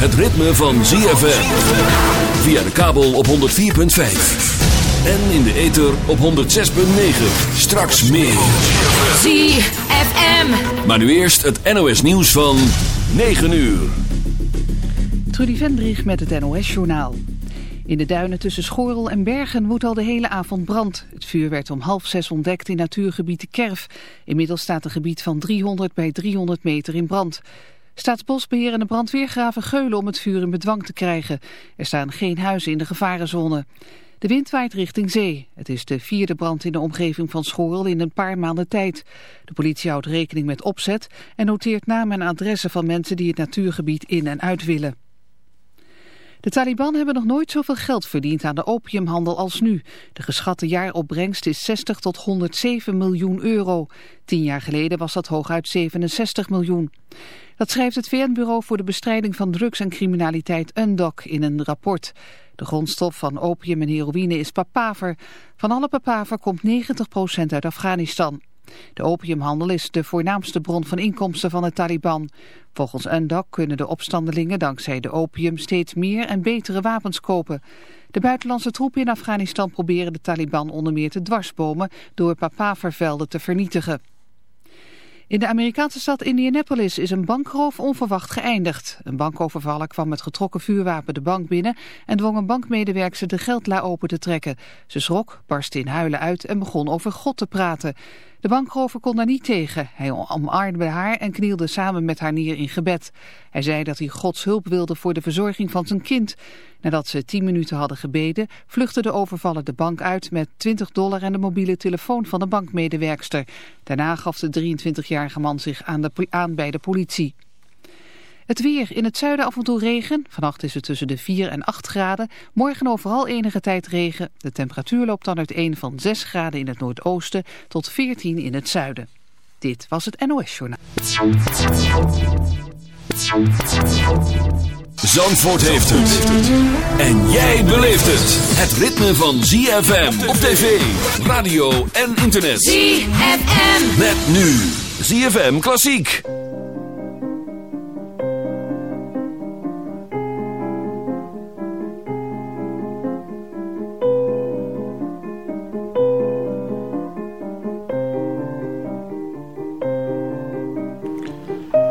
het ritme van ZFM. Via de kabel op 104.5. En in de ether op 106.9. Straks meer. ZFM. Maar nu eerst het NOS nieuws van 9 uur. Trudy Vendrich met het NOS-journaal. In de duinen tussen Schorel en Bergen woedt al de hele avond brand. Het vuur werd om half zes ontdekt in natuurgebied de Kerf. Inmiddels staat een gebied van 300 bij 300 meter in brand. Staatsbosbeheer en de brandweer graven geulen om het vuur in bedwang te krijgen. Er staan geen huizen in de gevarenzone. De wind waait richting zee. Het is de vierde brand in de omgeving van Schorel in een paar maanden tijd. De politie houdt rekening met opzet en noteert namen en adressen van mensen die het natuurgebied in en uit willen. De Taliban hebben nog nooit zoveel geld verdiend aan de opiumhandel als nu. De geschatte jaaropbrengst is 60 tot 107 miljoen euro. Tien jaar geleden was dat hooguit 67 miljoen. Dat schrijft het VN-bureau voor de bestrijding van drugs en criminaliteit UNDOC in een rapport. De grondstof van opium en heroïne is papaver. Van alle papaver komt 90% uit Afghanistan. De opiumhandel is de voornaamste bron van inkomsten van de Taliban. Volgens UNDOC kunnen de opstandelingen dankzij de opium steeds meer en betere wapens kopen. De buitenlandse troepen in Afghanistan proberen de Taliban onder meer te dwarsbomen door papavervelden te vernietigen. In de Amerikaanse stad Indianapolis is een bankroof onverwacht geëindigd. Een bankovervaller kwam met getrokken vuurwapen de bank binnen en dwong een bankmedewerkster de geldla open te trekken. Ze schrok, barstte in huilen uit en begon over God te praten. De bankrover kon daar niet tegen. Hij omarmde haar en knielde samen met haar neer in gebed. Hij zei dat hij Gods hulp wilde voor de verzorging van zijn kind. Nadat ze tien minuten hadden gebeden, vluchtte de overvaller de bank uit met 20 dollar en de mobiele telefoon van de bankmedewerkster. Daarna gaf de 23-jarige man zich aan, de, aan bij de politie. Het weer. In het zuiden af en toe regen. Vannacht is het tussen de 4 en 8 graden. Morgen overal enige tijd regen. De temperatuur loopt dan uiteen van 6 graden in het noordoosten tot 14 in het zuiden. Dit was het NOS Journaal. Zandvoort heeft het. En jij beleeft het. Het ritme van ZFM op tv, radio en internet. ZFM. Met nu ZFM Klassiek.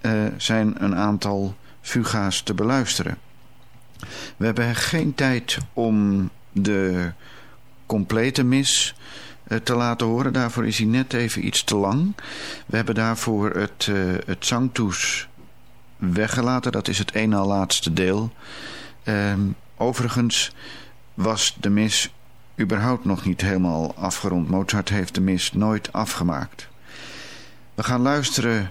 uh, zijn een aantal fuga's te beluisteren. We hebben geen tijd om de complete mis uh, te laten horen. Daarvoor is hij net even iets te lang. We hebben daarvoor het, uh, het zangtoes weggelaten. Dat is het een na laatste deel. Um, overigens was de mis überhaupt nog niet helemaal afgerond. Mozart heeft de mis nooit afgemaakt. We gaan luisteren